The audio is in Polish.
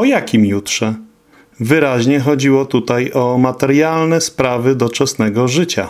O jakim jutrze? Wyraźnie chodziło tutaj o materialne sprawy doczesnego życia.